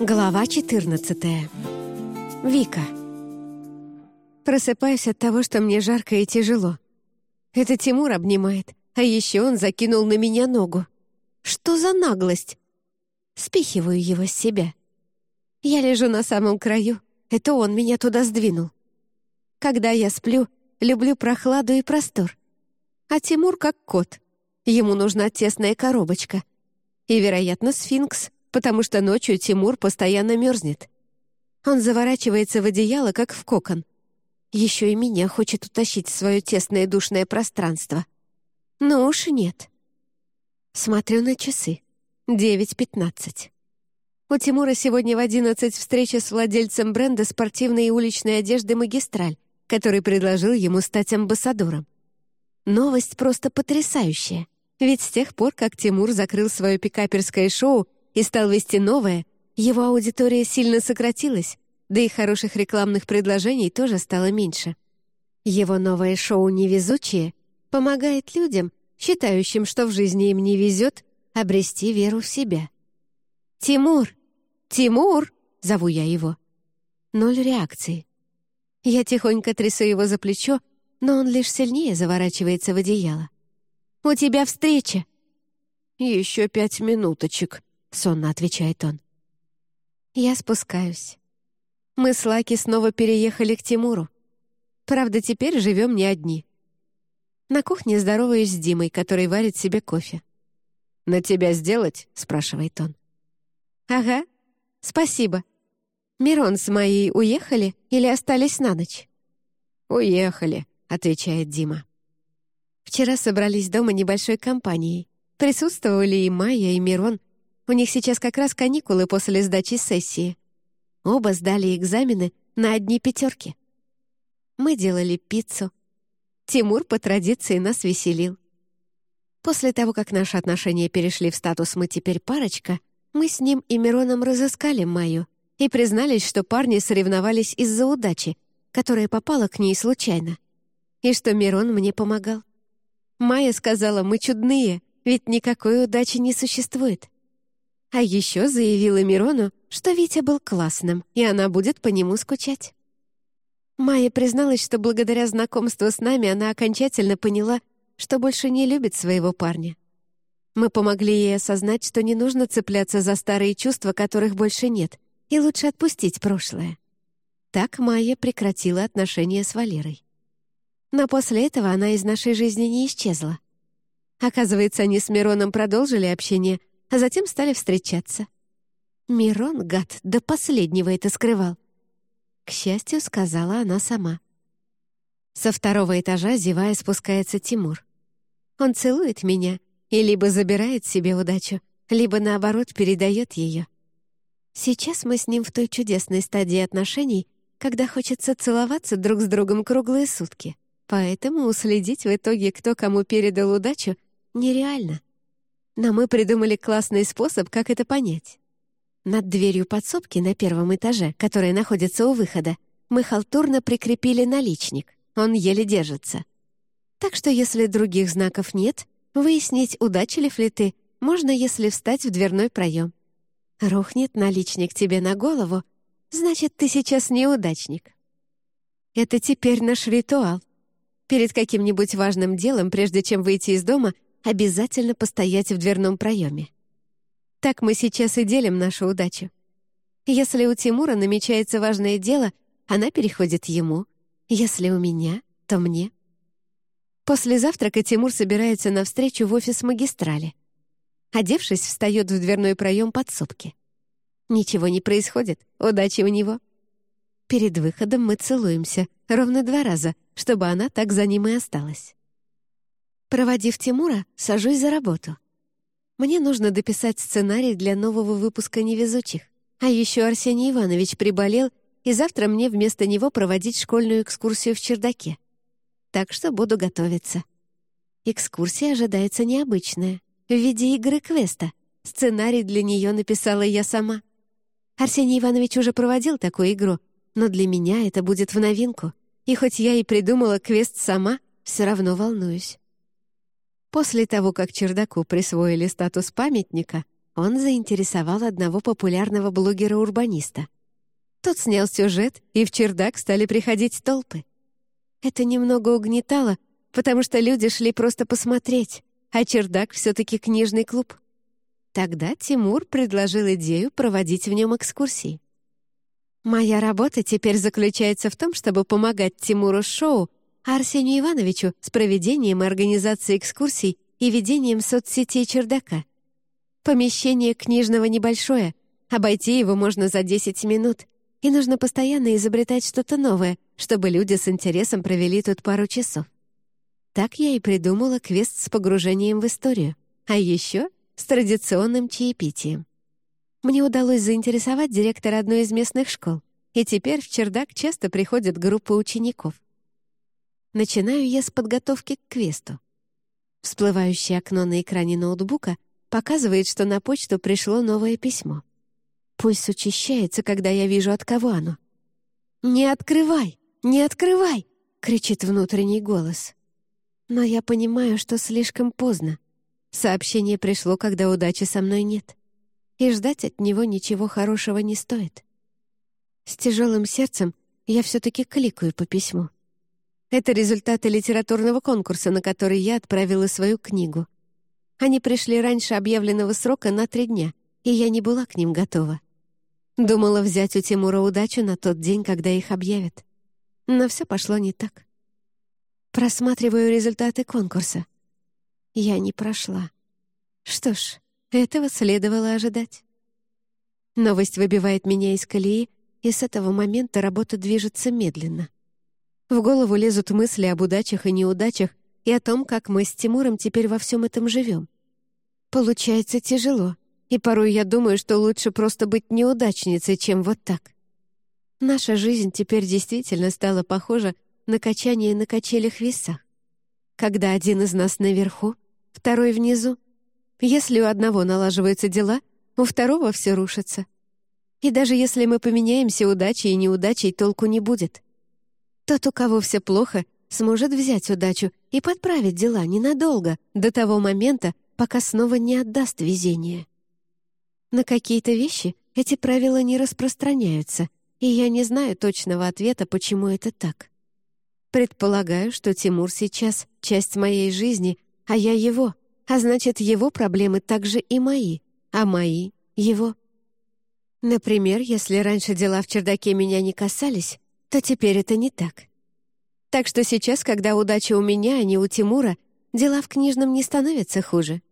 Глава 14. Вика. Просыпаюсь от того, что мне жарко и тяжело. Это Тимур обнимает, а еще он закинул на меня ногу. Что за наглость? Спихиваю его с себя. Я лежу на самом краю. Это он меня туда сдвинул. Когда я сплю, люблю прохладу и простор. А Тимур как кот. Ему нужна тесная коробочка. И, вероятно, сфинкс — потому что ночью Тимур постоянно мерзнет. Он заворачивается в одеяло, как в кокон. Еще и меня хочет утащить в свое тесное душное пространство. Но уж нет. Смотрю на часы. 9.15. У Тимура сегодня в 11 встреча с владельцем бренда спортивной и уличной одежды «Магистраль», который предложил ему стать амбассадором. Новость просто потрясающая. Ведь с тех пор, как Тимур закрыл свое пикаперское шоу, и стал вести новое, его аудитория сильно сократилась, да и хороших рекламных предложений тоже стало меньше. Его новое шоу «Невезучие» помогает людям, считающим, что в жизни им не везет, обрести веру в себя. «Тимур! Тимур!» — зову я его. Ноль реакции. Я тихонько трясу его за плечо, но он лишь сильнее заворачивается в одеяло. «У тебя встреча!» «Еще пять минуточек», — сонно отвечает он. Я спускаюсь. Мы с Лаки снова переехали к Тимуру. Правда, теперь живем не одни. На кухне здороваюсь с Димой, который варит себе кофе. «На тебя сделать?» — спрашивает он. «Ага, спасибо. Мирон с моей уехали или остались на ночь?» «Уехали», — отвечает Дима. Вчера собрались дома небольшой компанией. Присутствовали и Майя, и Мирон, у них сейчас как раз каникулы после сдачи сессии. Оба сдали экзамены на одни пятерки. Мы делали пиццу. Тимур по традиции нас веселил. После того, как наши отношения перешли в статус «мы теперь парочка», мы с ним и Мироном разыскали Майю и признались, что парни соревновались из-за удачи, которая попала к ней случайно, и что Мирон мне помогал. Майя сказала, мы чудные, ведь никакой удачи не существует. А еще заявила Мирону, что Витя был классным, и она будет по нему скучать. Майя призналась, что благодаря знакомству с нами она окончательно поняла, что больше не любит своего парня. Мы помогли ей осознать, что не нужно цепляться за старые чувства, которых больше нет, и лучше отпустить прошлое. Так Майя прекратила отношения с Валерой. Но после этого она из нашей жизни не исчезла. Оказывается, они с Мироном продолжили общение, а затем стали встречаться. Мирон, гад, до последнего это скрывал. К счастью, сказала она сама. Со второго этажа, зевая, спускается Тимур. Он целует меня и либо забирает себе удачу, либо, наоборот, передает ее. Сейчас мы с ним в той чудесной стадии отношений, когда хочется целоваться друг с другом круглые сутки. Поэтому уследить в итоге, кто кому передал удачу, нереально. Но мы придумали классный способ, как это понять. Над дверью подсобки на первом этаже, которая находится у выхода, мы халтурно прикрепили наличник. Он еле держится. Так что если других знаков нет, выяснить, удачилив ли ты, можно, если встать в дверной проем. Рухнет наличник тебе на голову, значит, ты сейчас неудачник. Это теперь наш ритуал. Перед каким-нибудь важным делом, прежде чем выйти из дома — обязательно постоять в дверном проеме. Так мы сейчас и делим нашу удачу. Если у Тимура намечается важное дело, она переходит ему. Если у меня, то мне. После завтрака Тимур собирается на встречу в офис магистрали. Одевшись, встает в дверной проем подсобки. Ничего не происходит, удачи у него. Перед выходом мы целуемся, ровно два раза, чтобы она так за ним и осталась. Проводив Тимура, сажусь за работу. Мне нужно дописать сценарий для нового выпуска «Невезучих». А еще Арсений Иванович приболел, и завтра мне вместо него проводить школьную экскурсию в чердаке. Так что буду готовиться. Экскурсия ожидается необычная, в виде игры квеста. Сценарий для нее написала я сама. Арсений Иванович уже проводил такую игру, но для меня это будет в новинку. И хоть я и придумала квест сама, все равно волнуюсь. После того, как чердаку присвоили статус памятника, Он заинтересовал одного популярного блогера-урбаниста. Тот снял сюжет, и в чердак стали приходить толпы. Это немного угнетало, потому что люди шли просто посмотреть, а чердак все-таки книжный клуб. Тогда Тимур предложил идею проводить в нем экскурсии. Моя работа теперь заключается в том, чтобы помогать Тимуру шоу, Арсению Ивановичу с проведением и организацией экскурсий и ведением соцсетей чердака. Помещение книжного небольшое, обойти его можно за 10 минут, и нужно постоянно изобретать что-то новое, чтобы люди с интересом провели тут пару часов. Так я и придумала квест с погружением в историю. А еще с традиционным чаепитием. Мне удалось заинтересовать директора одной из местных школ, и теперь в чердак часто приходят группы учеников. Начинаю я с подготовки к квесту. Всплывающее окно на экране ноутбука показывает, что на почту пришло новое письмо. Пульс учащается, когда я вижу, от кого оно. «Не открывай! Не открывай!» — кричит внутренний голос. Но я понимаю, что слишком поздно. Сообщение пришло, когда удачи со мной нет. И ждать от него ничего хорошего не стоит. С тяжелым сердцем я все-таки кликаю по письму. Это результаты литературного конкурса, на который я отправила свою книгу. Они пришли раньше объявленного срока на три дня, и я не была к ним готова. Думала взять у Тимура удачу на тот день, когда их объявят. Но все пошло не так. Просматриваю результаты конкурса. Я не прошла. Что ж, этого следовало ожидать. Новость выбивает меня из колеи, и с этого момента работа движется медленно. В голову лезут мысли об удачах и неудачах и о том, как мы с Тимуром теперь во всем этом живем. Получается тяжело, и порой я думаю, что лучше просто быть неудачницей, чем вот так. Наша жизнь теперь действительно стала похожа на качание на качелях весах. Когда один из нас наверху, второй внизу. Если у одного налаживаются дела, у второго все рушится. И даже если мы поменяемся удачей и неудачей, толку не будет. Тот, у кого все плохо, сможет взять удачу и подправить дела ненадолго, до того момента, пока снова не отдаст везение. На какие-то вещи эти правила не распространяются, и я не знаю точного ответа, почему это так. Предполагаю, что Тимур сейчас — часть моей жизни, а я его, а значит, его проблемы также и мои, а мои — его. Например, если раньше дела в чердаке меня не касались, то теперь это не так. Так что сейчас, когда удача у меня, а не у Тимура, дела в книжном не становятся хуже.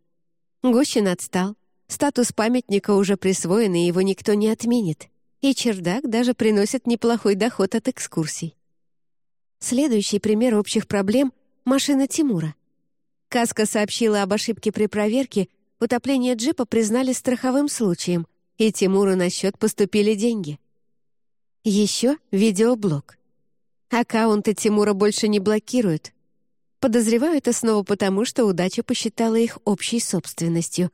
Гущин отстал, статус памятника уже присвоен, и его никто не отменит, и чердак даже приносит неплохой доход от экскурсий. Следующий пример общих проблем — машина Тимура. Каска сообщила об ошибке при проверке, утопление джипа признали страховым случаем, и Тимуру на счет поступили деньги. Еще видеоблог. Аккаунты Тимура больше не блокируют. Подозреваю это снова потому, что удача посчитала их общей собственностью.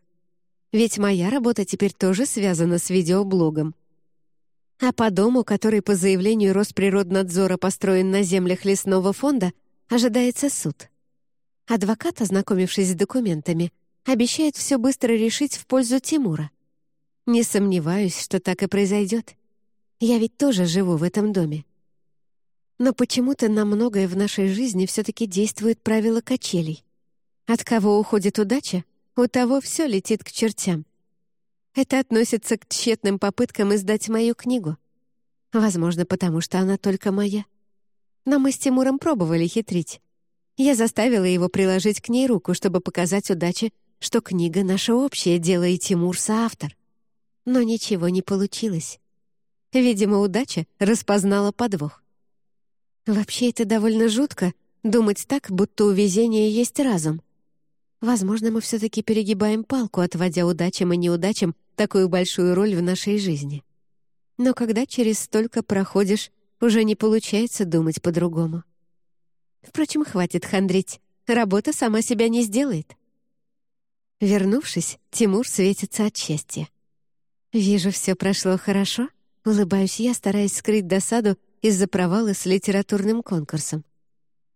Ведь моя работа теперь тоже связана с видеоблогом. А по дому, который по заявлению Росприроднадзора построен на землях лесного фонда, ожидается суд. Адвокат, ознакомившись с документами, обещает все быстро решить в пользу Тимура. Не сомневаюсь, что так и произойдет. Я ведь тоже живу в этом доме. Но почему-то на многое в нашей жизни все-таки действует правило качелей. От кого уходит удача, у того все летит к чертям. Это относится к тщетным попыткам издать мою книгу. Возможно, потому что она только моя. Но мы с Тимуром пробовали хитрить. Я заставила его приложить к ней руку, чтобы показать удаче, что книга — наше общее дело, и Тимур — соавтор. Но ничего не получилось. Видимо, удача распознала подвох. Вообще, это довольно жутко — думать так, будто у везения есть разум. Возможно, мы все-таки перегибаем палку, отводя удачам и неудачам такую большую роль в нашей жизни. Но когда через столько проходишь, уже не получается думать по-другому. Впрочем, хватит хандрить. Работа сама себя не сделает. Вернувшись, Тимур светится от счастья. «Вижу, все прошло хорошо», — улыбаюсь я, стараясь скрыть досаду из-за провала с литературным конкурсом.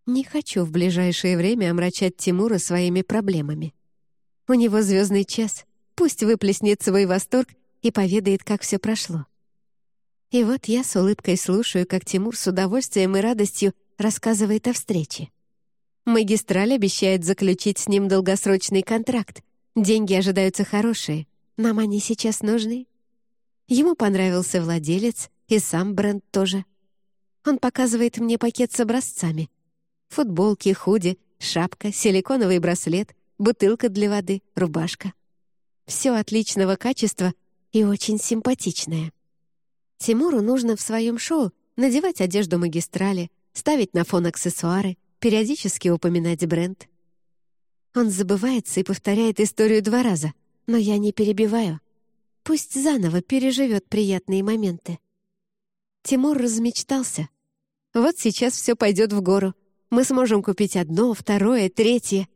Не хочу в ближайшее время омрачать Тимура своими проблемами. У него звездный час, Пусть выплеснет свой восторг и поведает, как все прошло. И вот я с улыбкой слушаю, как Тимур с удовольствием и радостью рассказывает о встрече. Магистраль обещает заключить с ним долгосрочный контракт. Деньги ожидаются хорошие. Нам они сейчас нужны. Ему понравился владелец, и сам бренд тоже. Он показывает мне пакет с образцами. Футболки, худи, шапка, силиконовый браслет, бутылка для воды, рубашка. Все отличного качества и очень симпатичное. Тимуру нужно в своем шоу надевать одежду магистрали, ставить на фон аксессуары, периодически упоминать бренд. Он забывается и повторяет историю два раза, но я не перебиваю. Пусть заново переживет приятные моменты. Тимур размечтался. Вот сейчас все пойдет в гору. Мы сможем купить одно, второе, третье.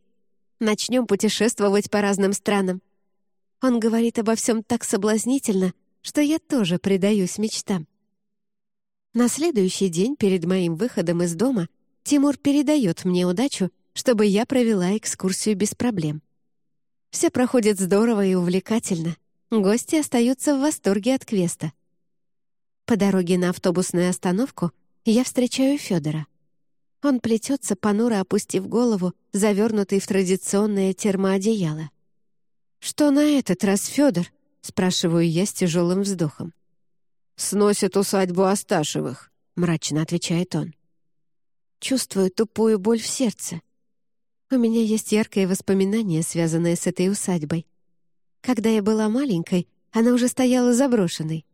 Начнем путешествовать по разным странам. Он говорит обо всем так соблазнительно, что я тоже предаюсь мечтам. На следующий день перед моим выходом из дома Тимур передает мне удачу, чтобы я провела экскурсию без проблем. Все проходит здорово и увлекательно. Гости остаются в восторге от квеста. По дороге на автобусную остановку я встречаю Федора. Он плетется, понуро опустив голову, завернутый в традиционное термоодеяло. «Что на этот раз, Федор?» — спрашиваю я с тяжелым вздохом. «Сносят усадьбу Асташевых», — мрачно отвечает он. Чувствую тупую боль в сердце. У меня есть яркое воспоминание, связанное с этой усадьбой. Когда я была маленькой, она уже стояла заброшенной.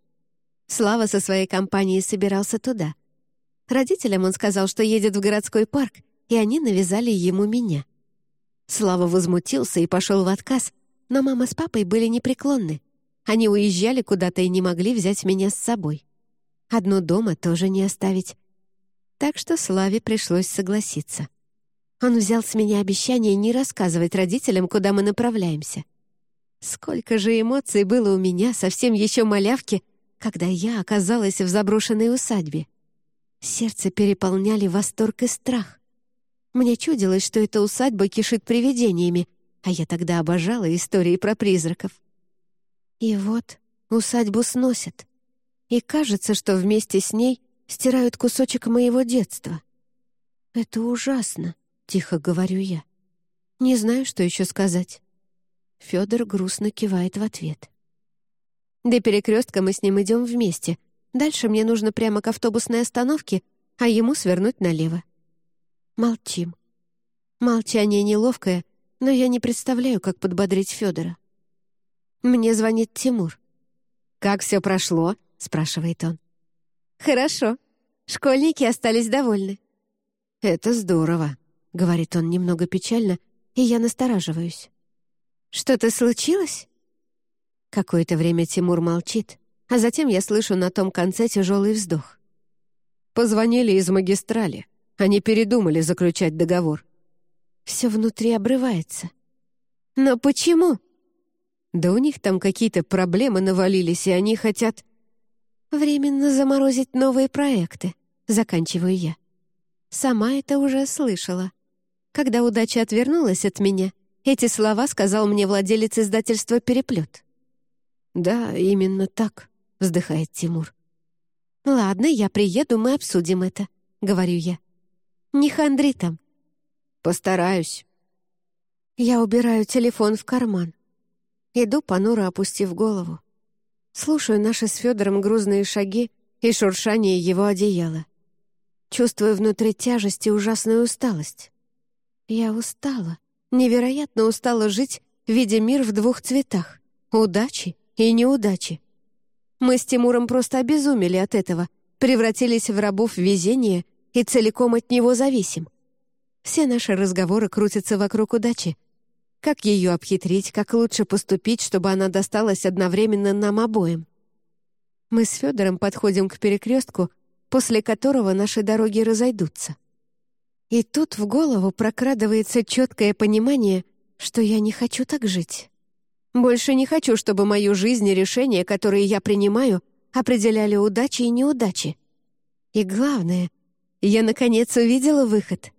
Слава со своей компанией собирался туда. Родителям он сказал, что едет в городской парк, и они навязали ему меня. Слава возмутился и пошел в отказ, но мама с папой были непреклонны. Они уезжали куда-то и не могли взять меня с собой. Одну дома тоже не оставить. Так что Славе пришлось согласиться. Он взял с меня обещание не рассказывать родителям, куда мы направляемся. Сколько же эмоций было у меня, совсем еще малявки, когда я оказалась в заброшенной усадьбе. Сердце переполняли восторг и страх. Мне чудилось, что эта усадьба кишит привидениями, а я тогда обожала истории про призраков. И вот усадьбу сносят. И кажется, что вместе с ней стирают кусочек моего детства. «Это ужасно», — тихо говорю я. Не знаю, что еще сказать. Федор грустно кивает в ответ. До перекрестка мы с ним идем вместе. Дальше мне нужно прямо к автобусной остановке, а ему свернуть налево. Молчим. Молчание неловкое, но я не представляю, как подбодрить Федора. Мне звонит Тимур. «Как все прошло?» — спрашивает он. «Хорошо. Школьники остались довольны». «Это здорово», — говорит он немного печально, и я настораживаюсь. «Что-то случилось?» Какое-то время Тимур молчит, а затем я слышу на том конце тяжелый вздох. Позвонили из магистрали. Они передумали заключать договор. Все внутри обрывается. «Но почему?» «Да у них там какие-то проблемы навалились, и они хотят...» «Временно заморозить новые проекты», — заканчиваю я. Сама это уже слышала. Когда удача отвернулась от меня, эти слова сказал мне владелец издательства «Переплет». «Да, именно так», — вздыхает Тимур. «Ладно, я приеду, мы обсудим это», — говорю я. «Не хандри там, «Постараюсь». Я убираю телефон в карман. Иду, понуро опустив голову. Слушаю наши с Федором грузные шаги и шуршание его одеяла. Чувствую внутри тяжесть и ужасную усталость. Я устала, невероятно устала жить, видя мир в двух цветах — удачи и неудачи. Мы с Тимуром просто обезумели от этого, превратились в рабов везения и целиком от него зависим. Все наши разговоры крутятся вокруг удачи. Как ее обхитрить, как лучше поступить, чтобы она досталась одновременно нам обоим. Мы с Федором подходим к перекрестку, после которого наши дороги разойдутся. И тут в голову прокрадывается четкое понимание, что я не хочу так жить. Больше не хочу, чтобы мою жизнь и решения, которые я принимаю, определяли удачи и неудачи. И главное, я, наконец, увидела выход.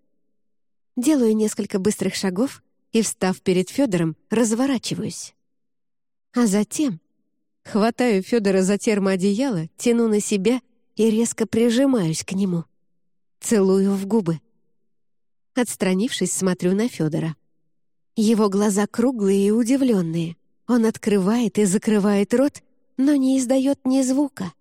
Делаю несколько быстрых шагов и, встав перед Федором, разворачиваюсь. А затем хватаю Федора за термоодеяло, тяну на себя и резко прижимаюсь к нему. Целую в губы. Отстранившись, смотрю на Федора. Его глаза круглые и удивленные. Он открывает и закрывает рот, но не издает ни звука.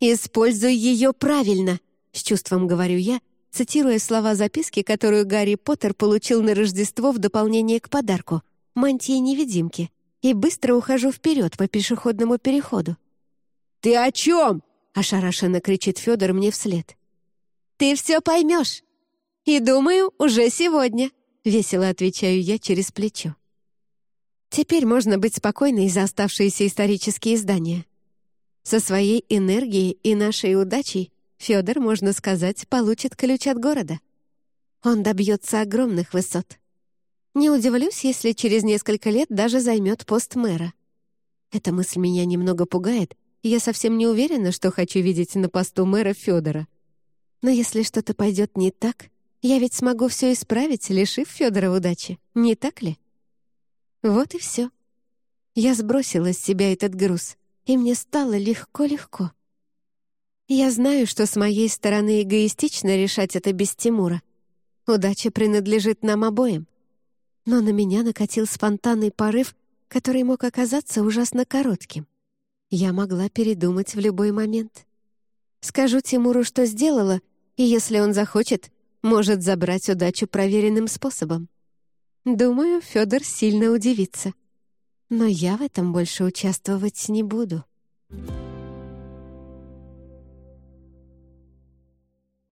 «Используй ее правильно», — с чувством говорю я, цитируя слова записки, которую Гарри Поттер получил на Рождество в дополнение к подарку — мантии-невидимки, и быстро ухожу вперед по пешеходному переходу. «Ты о чем?» — ошарашенно кричит Федор мне вслед. «Ты все поймешь. И думаю, уже сегодня», — весело отвечаю я через плечо. Теперь можно быть спокойной за оставшиеся исторические здания. Со своей энергией и нашей удачей Федор, можно сказать, получит ключ от города. Он добьется огромных высот. Не удивлюсь, если через несколько лет даже займет пост мэра. Эта мысль меня немного пугает, и я совсем не уверена, что хочу видеть на посту мэра Федора. Но если что-то пойдет не так, я ведь смогу все исправить, лишив Федора удачи, не так ли? Вот и все. Я сбросила с себя этот груз, и мне стало легко-легко. Я знаю, что с моей стороны эгоистично решать это без Тимура. Удача принадлежит нам обоим. Но на меня накатил спонтанный порыв, который мог оказаться ужасно коротким. Я могла передумать в любой момент. Скажу Тимуру, что сделала, и если он захочет, может забрать удачу проверенным способом. Думаю, Федор сильно удивится. Но я в этом больше участвовать не буду. Thank you.